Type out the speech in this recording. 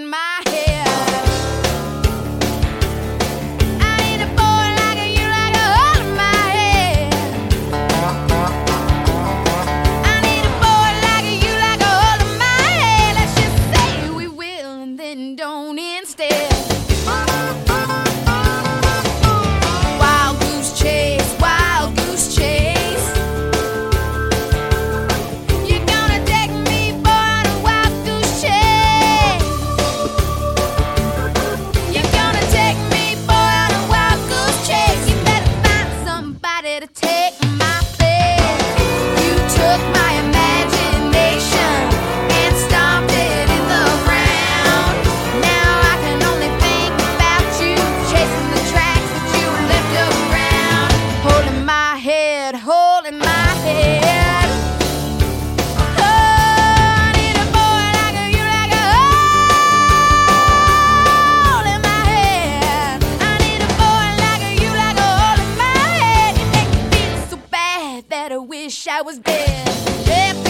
in my I was there. Yeah.